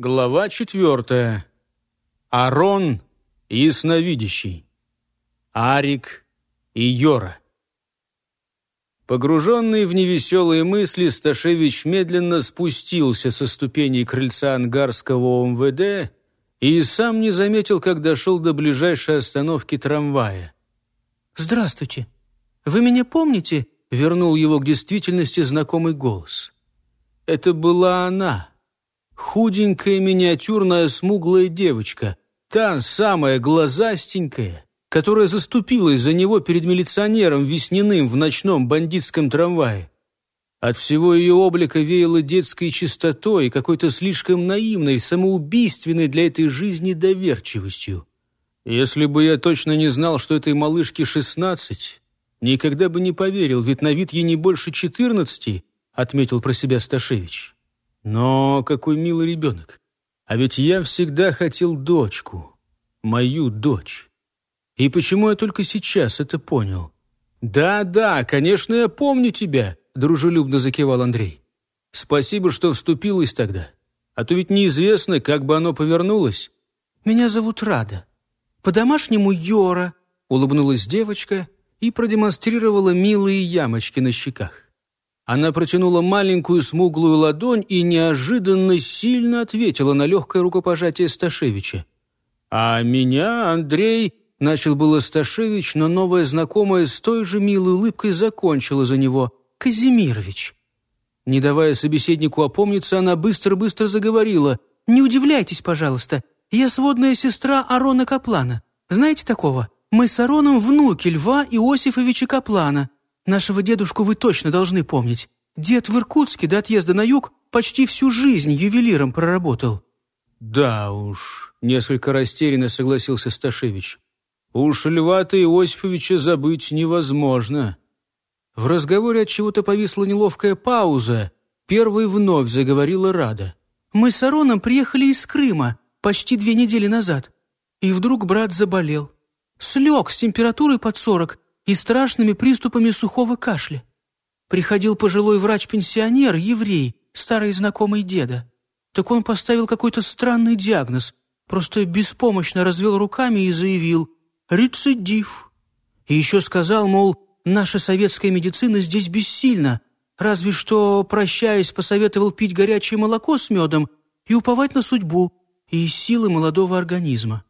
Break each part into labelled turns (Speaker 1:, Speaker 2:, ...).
Speaker 1: Глава четвертая. Арон ясновидящий. Арик и Йора. Погруженный в невеселые мысли, Сташевич медленно спустился со ступеней крыльца ангарского ОМВД и сам не заметил, как дошел до ближайшей остановки трамвая.
Speaker 2: «Здравствуйте. Вы меня помните?» — вернул его к действительности знакомый голос.
Speaker 1: Это была она, худенькая, миниатюрная, смуглая девочка, та самая глазастенькая, которая заступилась за него перед милиционером Весняным в ночном бандитском трамвае. От всего ее облика веяло детской чистотой и какой-то слишком наивной, самоубийственной для этой жизни доверчивостью. Если бы я точно не знал, что этой малышке шестнадцать, никогда бы не поверил, ведь на вид ей не больше четырнадцати, отметил про себя Сташевич. Но какой милый ребенок. А ведь я всегда хотел дочку, мою дочь. И почему я только сейчас это понял? «Да-да, конечно, я помню тебя», — дружелюбно закивал Андрей. «Спасибо, что вступилась тогда. А то ведь неизвестно, как бы оно повернулось».
Speaker 2: «Меня зовут Рада. По-домашнему Йора», — улыбнулась девочка и продемонстрировала милые ямочки на щеках. Она протянула маленькую смуглую ладонь и неожиданно сильно ответила на легкое рукопожатие Сташевича. «А меня, Андрей...» — начал было Сташевич, но новая знакомая с той же милой улыбкой закончила за него. «Казимирович». Не давая собеседнику опомниться, она быстро-быстро заговорила. «Не удивляйтесь, пожалуйста. Я сводная сестра Арона Каплана. Знаете такого? Мы с Ароном внуки Льва Иосифовича Каплана. Нашего дедушку вы точно должны помнить. Дед в Иркутске до отъезда на юг почти всю жизнь ювелиром проработал».
Speaker 1: «Да уж», — несколько растерянно согласился Сташевич. «Уж Льва-то Иосифовича забыть невозможно». В разговоре от чего-то повисла неловкая пауза. Первой вновь заговорила Рада.
Speaker 2: «Мы с Ароном приехали из Крыма почти две недели назад. И вдруг брат заболел. Слег с температурой под сорок и страшными приступами сухого кашля. Приходил пожилой врач-пенсионер, еврей, старый знакомый деда. Так он поставил какой-то странный диагноз, просто беспомощно развел руками и заявил «рецидив». И еще сказал, мол, наша советская медицина здесь бессильна, разве что, прощаясь, посоветовал пить горячее молоко с медом и уповать на судьбу и силы молодого организма.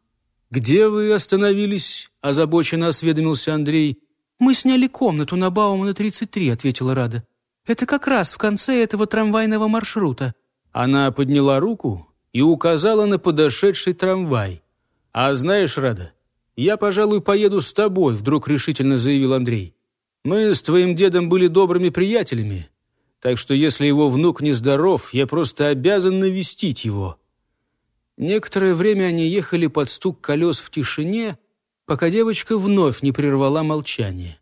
Speaker 1: «Где вы остановились?» – озабоченно осведомился Андрей.
Speaker 2: «Мы сняли комнату на Баумана 33», — ответила Рада. «Это как раз в конце этого трамвайного маршрута».
Speaker 1: Она подняла руку и указала на подошедший трамвай. «А знаешь, Рада, я, пожалуй, поеду с тобой», — вдруг решительно заявил Андрей. «Мы с твоим дедом были добрыми приятелями, так что если его внук нездоров, я просто обязан навестить его». Некоторое время они ехали под стук колес в тишине, пока девочка вновь не прервала молчание.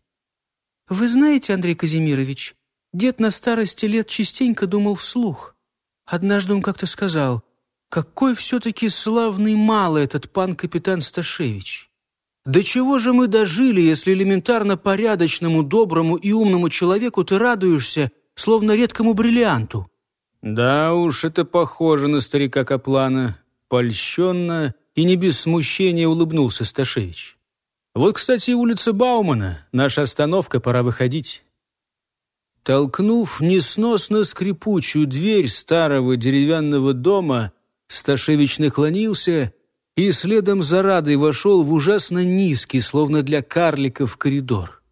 Speaker 2: «Вы знаете, Андрей Казимирович, дед на старости лет частенько думал вслух. Однажды он как-то сказал, «Какой все-таки славный малый этот пан-капитан Сташевич! До чего же мы дожили, если элементарно порядочному, доброму и умному человеку ты радуешься, словно редкому бриллианту?»
Speaker 1: «Да уж, это похоже на старика Каплана», польщенно и не без смущения улыбнулся Сташевич. Вот, кстати, улица Баумана. Наша остановка, пора выходить. Толкнув несносно скрипучую дверь старого деревянного дома, Сташевич наклонился и следом за Радой вошел в ужасно низкий, словно для карликов, коридор.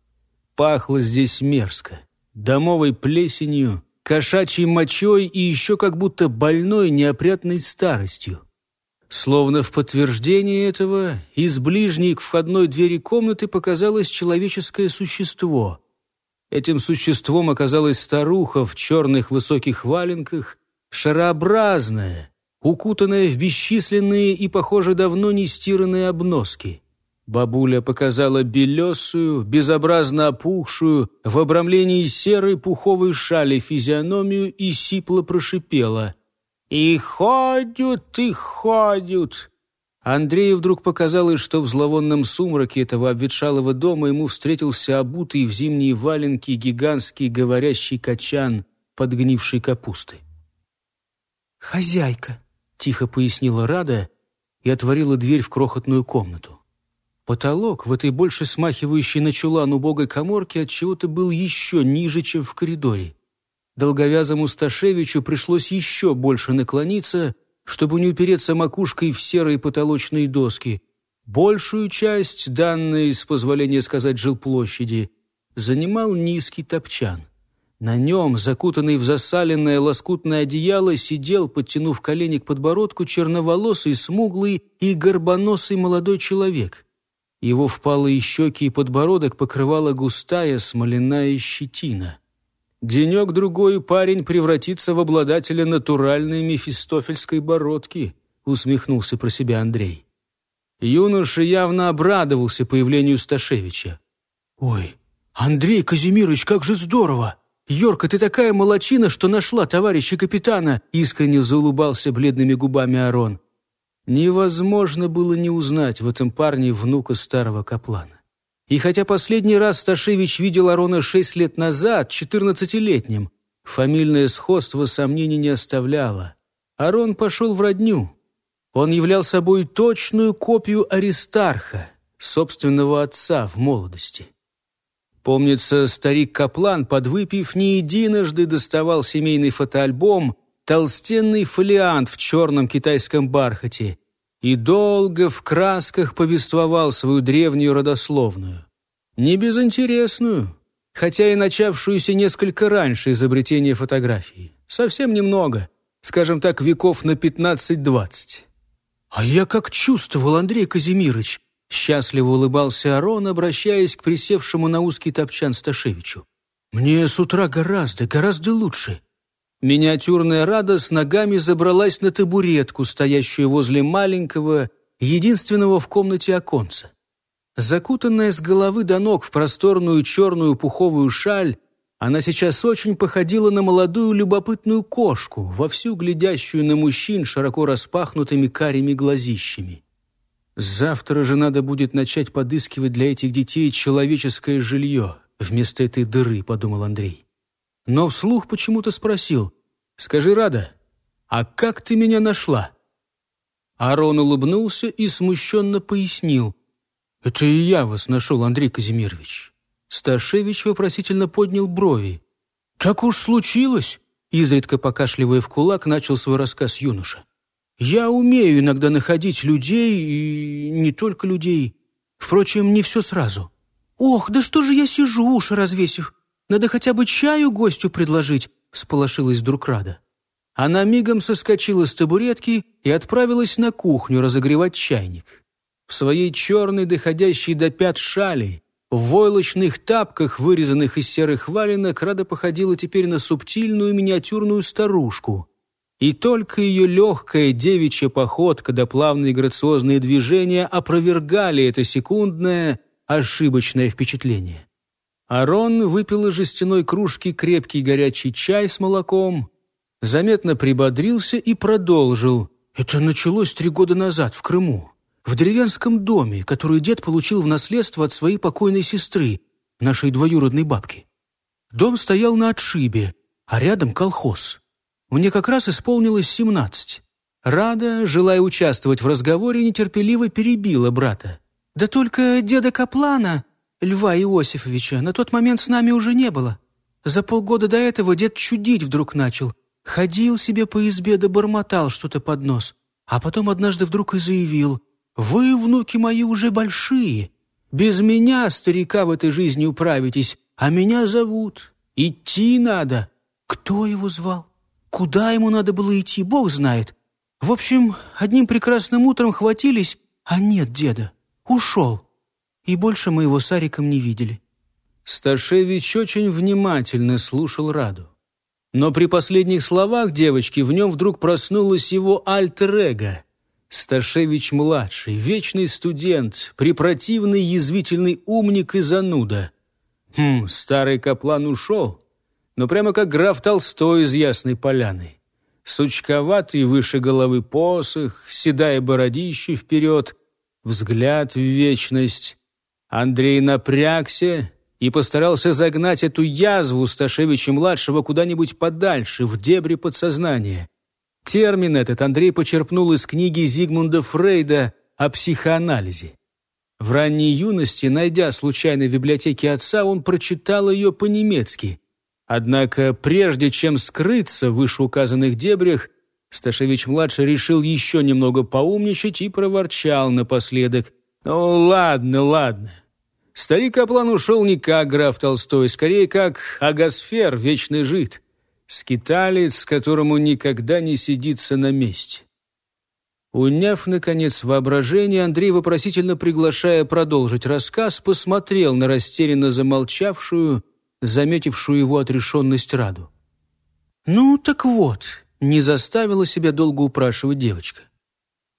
Speaker 1: Пахло здесь мерзко, домовой плесенью, кошачьей мочой и еще как будто больной неопрятной старостью. Словно в подтверждение этого, из ближней к входной двери комнаты показалось человеческое существо. Этим существом оказалась старуха в черных высоких валенках, шарообразная, укутанная в бесчисленные и, похоже, давно не стиранные обноски. Бабуля показала белесую, безобразно опухшую, в обрамлении серой пуховой шали физиономию и сипло прошипела — и ходят, и ходят. Андрею вдруг показалось, что в зловонном сумраке этого обветшалого дома ему встретился обутый в зимние валенки гигантский говорящий качан подгнившей капусты.
Speaker 2: «Хозяйка», — тихо пояснила Рада и отворила дверь в крохотную комнату. Потолок в этой больше смахивающей на чулан убогой коморке от чего то был еще ниже, чем в коридоре. Долговязому Сташевичу пришлось еще больше наклониться, чтобы не упереться макушкой в серые потолочные доски. Большую часть, данной, с позволения сказать, жилплощади, занимал низкий топчан. На нем, закутанный в засаленное лоскутное одеяло, сидел, подтянув колени к подбородку, черноволосый, смуглый и горбоносый молодой человек. Его впалые щеки и подбородок покрывала густая смоляная щетина. Денек-другой парень превратится в обладателя натуральной мефистофельской бородки, усмехнулся про себя Андрей. Юноша явно обрадовался появлению Сташевича. «Ой, Андрей Казимирович, как же здорово! Йорка, ты такая молочина, что нашла товарища капитана!» Искренне заулыбался бледными губами Арон. Невозможно было не узнать в этом парне внука старого каплана. И хотя последний раз Сташевич видел Арона шесть лет назад, четырнадцатилетним, фамильное сходство сомнений не оставляло. Арон пошел в родню. Он являл собой точную копию Аристарха, собственного отца в молодости. Помнится, старик Каплан, подвыпив не единожды, доставал семейный фотоальбом, толстенный фолиант в черном китайском бархате и долго в красках повествовал свою древнюю родословную. Не безинтересную, хотя и начавшуюся несколько раньше изобретения фотографии. Совсем немного, скажем так, веков на 15-20. «А я как чувствовал, Андрей Казимирович, Счастливо улыбался Арон, обращаясь к присевшему на узкий топчан Сташевичу. «Мне с утра гораздо, гораздо лучше». Миниатюрная Рада с ногами забралась на табуретку, стоящую возле маленького, единственного в комнате оконца. Закутанная с головы до ног в просторную черную пуховую шаль, она сейчас очень походила на молодую любопытную кошку, вовсю глядящую на мужчин широко распахнутыми карими глазищами. Завтра же надо будет начать подыскивать для этих детей человеческое жилье вместо этой дыры, подумал Андрей. Но вслух почему-то спросил, «Скажи, Рада, а как ты меня нашла?» Арон улыбнулся и смущенно пояснил, «Это и я вас нашел, Андрей Казимирович». Сташевич вопросительно поднял брови. «Так уж случилось», изредка покашливая в кулак, начал свой рассказ юноша. Я умею иногда находить людей, и не только людей. Впрочем, не все сразу. Ох, да что же я сижу, уши развесив? Надо хотя бы чаю гостю предложить, сполошилась вдруг Рада. Она мигом соскочила с табуретки и отправилась на кухню разогревать чайник. В своей черной, доходящей до пят шали, в войлочных тапках, вырезанных из серых валенок, Рада походила теперь на субтильную миниатюрную старушку — и только ее легкая девичья походка да плавные грациозные движения опровергали это секундное, ошибочное впечатление. Арон выпил из жестяной кружки крепкий горячий чай с молоком, заметно прибодрился и продолжил. Это началось три года назад в Крыму, в деревенском доме, который дед получил в наследство от своей покойной сестры, нашей двоюродной бабки. Дом стоял на отшибе, а рядом колхоз. Мне как раз исполнилось семнадцать. Рада, желая участвовать в разговоре, нетерпеливо перебила брата. «Да только деда Каплана, Льва Иосифовича, на тот момент с нами уже не было. За полгода до этого дед чудить вдруг начал. Ходил себе по избе да бормотал что-то под нос. А потом однажды вдруг и заявил, «Вы, внуки мои, уже большие. Без меня, старика, в этой жизни управитесь, а меня зовут. Идти надо». Кто его звал? Куда ему надо было идти, бог знает. В общем, одним прекрасным утром хватились, а нет деда. Ушел. И больше мы его с Ариком не видели. Сташевич очень внимательно слушал Раду. Но при последних словах девочки в нем вдруг проснулась его альтер-эго. Сташевич-младший, вечный студент, препротивный язвительный умник и зануда. Хм, старый каплан ушел но прямо как граф Толстой из Ясной Поляны. Сучковатый выше головы посох, седая бородище вперед, взгляд в вечность. Андрей напрягся и постарался загнать эту язву Сташевича-младшего куда-нибудь подальше, в дебри подсознания.
Speaker 1: Термин этот Андрей почерпнул из книги Зигмунда Фрейда о психоанализе. В ранней юности, найдя случайно в библиотеке отца, он прочитал ее по-немецки. Однако, прежде чем скрыться в вышеуказанных дебрях, Сташевич-младший решил еще немного поумничать и проворчал напоследок. «Ну, ладно, ладно. Старик Аплан ушел не как граф Толстой, скорее как агосфер, вечный жид. Скиталец, которому никогда не сидится на месте». Уняв, наконец, воображение, Андрей, вопросительно приглашая продолжить рассказ, посмотрел на растерянно замолчавшую, заметившую его отрешенность Раду.
Speaker 2: «Ну, так вот», — не заставила себя долго упрашивать девочка.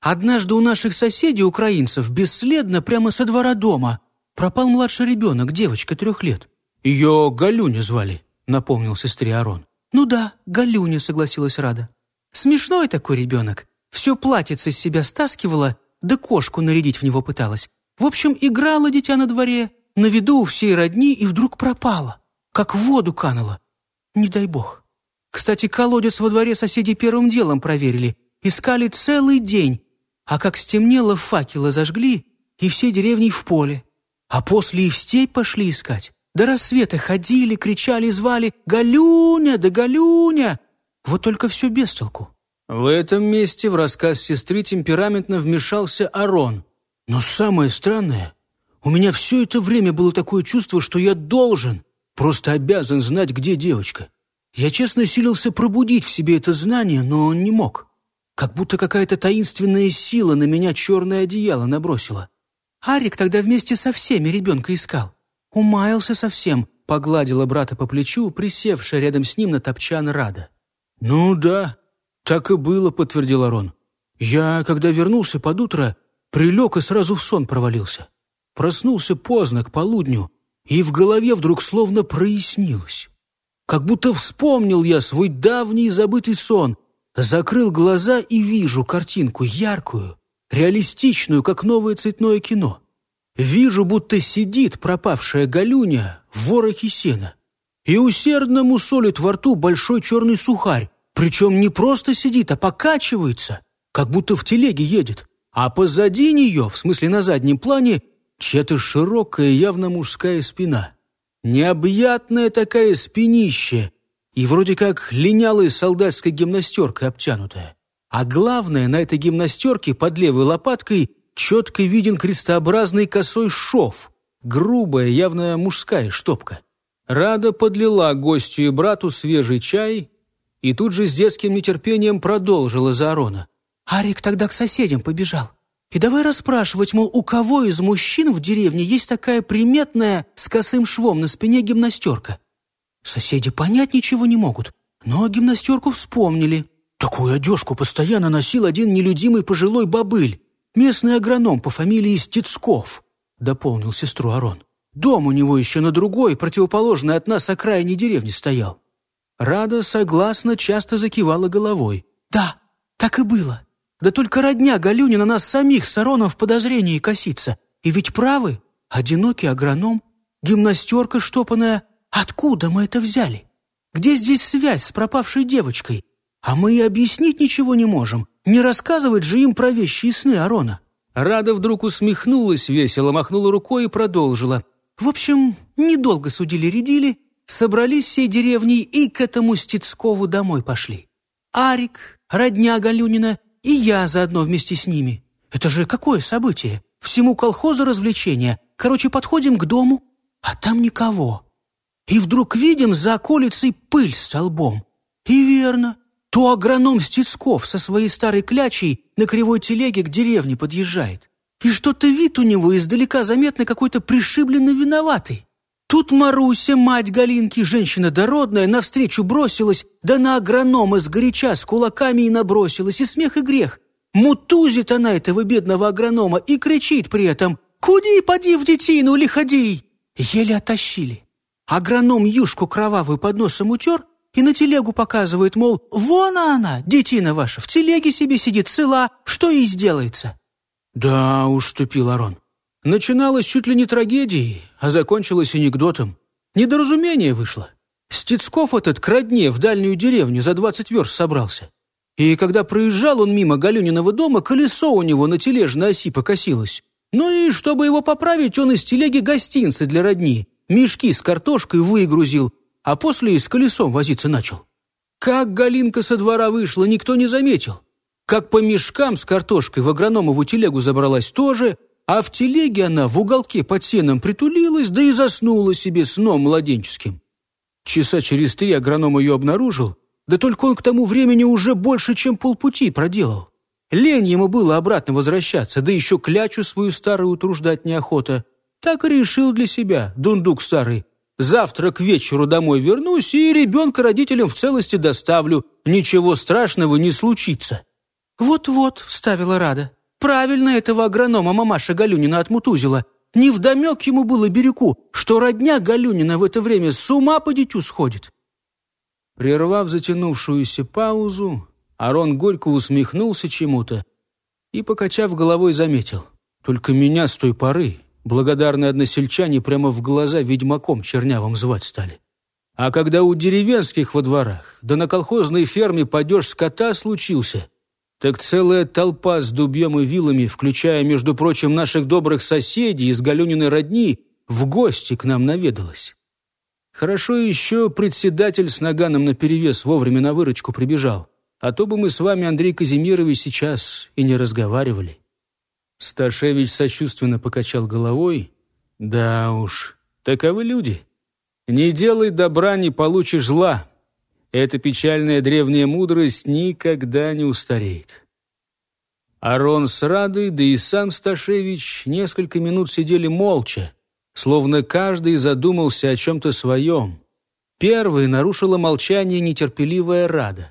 Speaker 2: «Однажды у наших соседей, украинцев, бесследно прямо со двора дома пропал младший ребенок, девочка трех лет. Ее Галюня звали», — напомнил сестре Арон. «Ну да, Галюня», — согласилась Рада. «Смешной такой ребенок. Все платьице с себя стаскивала, да кошку нарядить в него пыталась. В общем, играла дитя на дворе, на виду у всей родни, и вдруг пропала. Как в воду канула. Не дай бог. Кстати, колодец во дворе соседи первым делом проверили. Искали целый день. А как стемнело, факелы зажгли, и все деревни в поле. А после и в степь пошли искать. До рассвета ходили, кричали, звали «Галюня, да Галюня!» Вот только все без толку.
Speaker 1: В этом месте в рассказ сестры темпераментно вмешался Арон.
Speaker 2: Но самое странное, у меня все это время было такое чувство, что я должен, просто обязан знать, где девочка. Я честно силился пробудить в себе это знание, но он не мог. Как будто какая-то таинственная сила на меня черное одеяло набросила. Арик тогда вместе со всеми ребенка искал. Умаялся совсем, погладила брата по плечу, присевшая рядом с ним на топчан Рада.
Speaker 1: «Ну да, «Так и было», — подтвердил Арон. «Я, когда вернулся под утро, прилег и сразу в сон провалился. Проснулся поздно, к полудню, и в голове вдруг словно прояснилось. Как будто вспомнил я свой давний забытый сон, закрыл глаза и вижу картинку яркую, реалистичную, как новое цветное кино. Вижу, будто сидит пропавшая Галюня в ворохе сена и усердно мусолит во рту большой черный сухарь, причем не просто сидит, а покачивается, как будто в телеге едет. А позади нее, в смысле на заднем плане, чья-то широкая, явно мужская спина. Необъятная такая спинище, и вроде как линялая солдатская гимнастерка обтянутая. А главное, на этой гимнастерке под левой лопаткой четко виден крестообразный косой шов, грубая, явно мужская штопка. Рада подлила гостю и брату свежий чай, и тут же с детским нетерпением продолжила за Арона.
Speaker 2: «Арик тогда к соседям побежал. И давай расспрашивать, мол, у кого из мужчин в деревне есть такая приметная с косым швом на спине гимнастерка? Соседи понять ничего не могут, но гимнастерку вспомнили. Такую одежку постоянно носил один нелюдимый пожилой бобыль, местный агроном по фамилии Стецков», — дополнил сестру Арон. «Дом у него еще на другой, противоположной от нас окраине деревни стоял.
Speaker 1: Рада согласно часто закивала головой.
Speaker 2: «Да, так и было. Да только родня Галюни на нас самих с Ароном в подозрении косится. И ведь правы, одинокий агроном, гимнастерка штопанная. Откуда мы это взяли? Где здесь связь с пропавшей девочкой? А мы и объяснить ничего не можем. Не рассказывать же им про вещи и сны Арона».
Speaker 1: Рада вдруг усмехнулась весело, махнула рукой и продолжила.
Speaker 2: «В общем, недолго судили-редили, собрались всей деревней и к этому Стецкову домой пошли. Арик, родня Галюнина и я заодно вместе с ними. Это же какое событие? Всему колхозу развлечения. Короче, подходим к дому, а там никого. И вдруг видим за околицей пыль столбом. И верно, то агроном Стецков со своей старой клячей на кривой телеге к деревне подъезжает. И что-то вид у него издалека заметно какой-то пришибленно виноватый. Тут Маруся, мать Галинки, женщина дородная, навстречу бросилась, да на агронома сгоряча с кулаками и набросилась, и смех, и грех. Мутузит она этого бедного агронома и кричит при этом «Куди, поди в детину, лиходей!» Еле оттащили. Агроном юшку кровавую под носом утер и на телегу показывает, мол, «Вон она, детина ваша, в телеге себе сидит цела, что ей сделается?»
Speaker 1: «Да уж», — ступил Арон. Начиналось чуть ли не трагедией, а закончилось анекдотом. Недоразумение вышло. Стецков этот к родне в дальнюю деревню за двадцать верст собрался.
Speaker 2: И когда проезжал он мимо Галюниного дома, колесо у него на тележной оси покосилось. Ну и чтобы его поправить, он из телеги гостинцы для родни, мешки с картошкой выгрузил, а после и с колесом возиться начал. Как Галинка со двора вышла, никто не заметил. Как по мешкам с картошкой в агрономову телегу забралась тоже, а в телеге она в уголке под сеном притулилась, да и заснула себе сном младенческим. Часа через три агроном ее обнаружил, да только он к тому времени уже больше, чем полпути проделал. Лень ему было обратно возвращаться, да еще клячу свою старую утруждать неохота. Так и решил для себя, дундук старый. Завтра к вечеру домой вернусь и ребенка родителям в целости доставлю. Ничего страшного не случится». «Вот-вот», — вставила Рада. «Правильно этого агронома мамаша Галюнина отмутузила. Невдомек ему было Бирюку, что родня Галюнина в это время с ума по дитю сходит».
Speaker 1: Прервав затянувшуюся паузу, Арон горько усмехнулся чему-то и, покачав головой, заметил. «Только меня с той поры благодарные односельчане прямо в глаза ведьмаком чернявым звать стали. А когда у деревенских во дворах, да на колхозной ферме падеж скота случился, так целая толпа с дубьем и вилами, включая, между прочим, наших добрых соседей из Галюниной родни, в гости к нам наведалась. Хорошо еще председатель с наганом наперевес вовремя на выручку прибежал, а то бы мы с вами, Андрей Казимирович, сейчас и не разговаривали. Сташевич сочувственно покачал головой. «Да уж, таковы люди. Не делай добра, не получишь зла. Эта печальная древняя мудрость никогда не устареет». Арон с Радой, да и сам Сташевич несколько минут сидели молча, словно каждый задумался о чем-то своем. Первой нарушила молчание нетерпеливая Рада.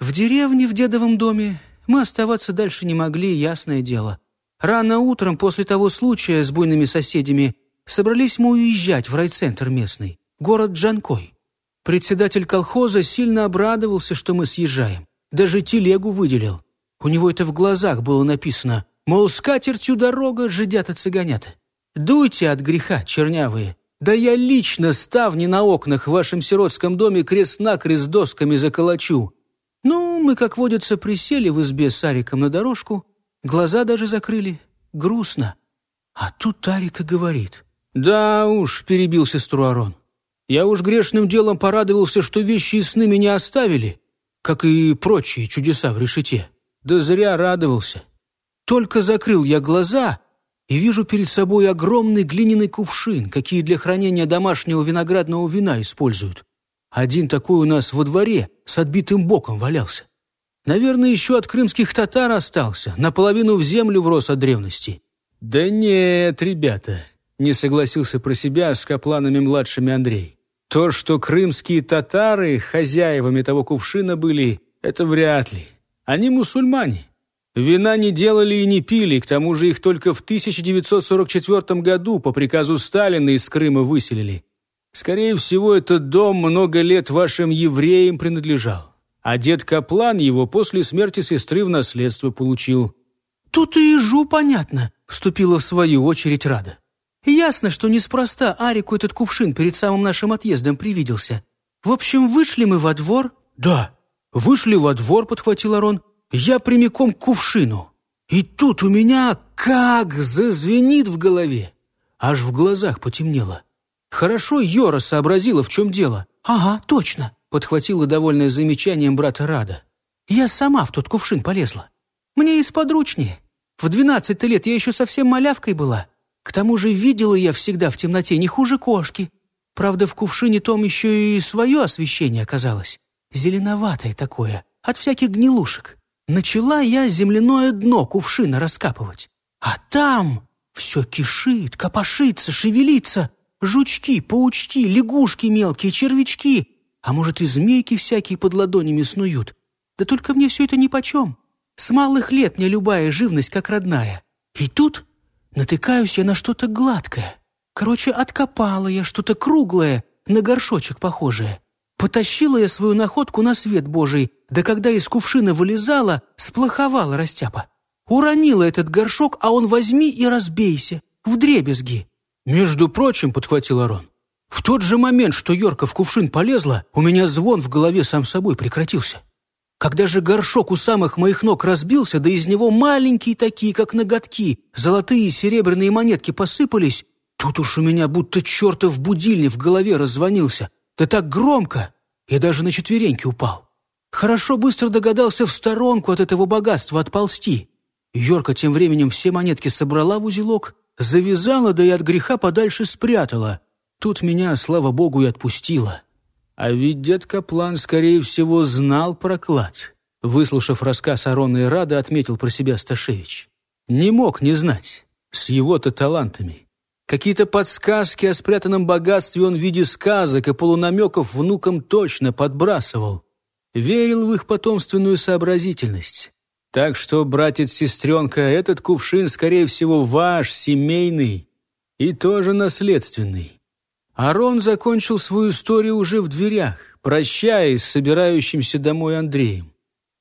Speaker 2: «В деревне, в дедовом доме, мы оставаться дальше не могли, ясное дело. Рано утром после того случая с буйными соседями собрались мы уезжать в райцентр местный, город Джанкой. Председатель колхоза сильно обрадовался, что мы съезжаем. Даже телегу выделил. У него это в глазах было написано, мол, с катертью дорога, жидята-цыганята. Дуйте от греха, чернявые. Да я лично ставни на окнах в вашем сиротском доме крест-накрест досками заколочу. Ну, мы, как водится, присели в избе с Ариком на дорожку, Глаза даже закрыли. Грустно. А тут Тарика говорит.
Speaker 1: «Да уж», — перебил сестру Арон. «Я уж грешным делом порадовался, что вещи и сны меня оставили, как и прочие чудеса в решете. Да зря радовался. Только закрыл я глаза и вижу перед собой огромный глиняный кувшин, какие для хранения домашнего виноградного вина используют. Один такой у нас во дворе с отбитым боком валялся. Наверное, еще от крымских татар остался, наполовину в землю врос от древности. Да нет, ребята, не согласился про себя с капланами младшими Андрей. То, что крымские татары хозяевами того кувшина были, это вряд ли. Они мусульмане. Вина не делали и не пили, к тому же их только в 1944 году по приказу Сталина из Крыма выселили. Скорее всего, этот дом много лет вашим евреям принадлежал а дед Каплан его после смерти сестры в наследство получил.
Speaker 2: «Тут и ежу понятно», — вступила в свою очередь Рада. «Ясно, что неспроста Арику этот кувшин перед самым нашим отъездом привиделся. В общем, вышли мы во двор».
Speaker 1: «Да, вышли во двор», — подхватил Арон. «Я прямиком к кувшину. И тут у меня как зазвенит в голове. Аж в глазах потемнело. Хорошо Йора сообразила, в чем дело.
Speaker 2: «Ага, точно подхватила довольное замечанием брата Рада. «Я сама в тот кувшин полезла. Мне и сподручнее. В двенадцать лет я еще совсем малявкой была. К тому же видела я всегда в темноте не хуже кошки. Правда, в кувшине том еще и свое освещение оказалось. Зеленоватое такое, от всяких гнилушек. Начала я земляное дно кувшина раскапывать. А там все кишит, копошится, шевелится. Жучки, паучки, лягушки мелкие, червячки. А может, и змейки всякие под ладонями снуют. Да только мне все это нипочем. С малых лет мне любая живность как родная. И тут натыкаюсь я на что-то гладкое. Короче, откопала я что-то круглое, на горшочек похожее. Потащила я свою находку на свет Божий, да когда из кувшина вылезала, сплоховала растяпа. Уронила этот горшок, а он возьми и разбейся, в дребезги.
Speaker 1: «Между прочим», — подхватил Арон, в тот же момент, что Йорка в кувшин полезла, у меня звон в голове сам собой прекратился.
Speaker 2: Когда же горшок у самых моих ног разбился, да из него маленькие такие, как ноготки, золотые и серебряные монетки посыпались, тут уж у меня будто чертов будильник в голове раззвонился. Да так громко! Я даже на четвереньки упал. Хорошо быстро догадался в сторонку от этого богатства отползти. Йорка тем временем все монетки собрала в узелок, завязала, да и от греха подальше спрятала. Тут меня, слава богу, и отпустила. А ведь дед Каплан, скорее всего, знал про клад. Выслушав рассказ Арона и Рада, отметил про себя Сташевич. Не мог не знать. С его-то талантами. Какие-то подсказки о спрятанном богатстве он в виде сказок и полунамеков внукам точно подбрасывал. Верил в их потомственную сообразительность. Так что, братец-сестренка, этот кувшин, скорее всего, ваш, семейный и тоже наследственный. Арон закончил свою историю уже в дверях, прощаясь с собирающимся домой Андреем.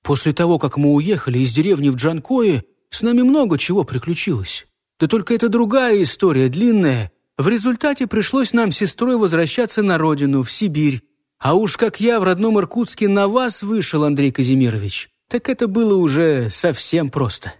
Speaker 2: После того, как мы уехали из деревни в Джанкое, с нами много чего приключилось. Да только это другая история, длинная. В результате пришлось нам с сестрой возвращаться на родину, в Сибирь. А уж как я в родном Иркутске на вас вышел, Андрей Казимирович, так это было уже совсем просто.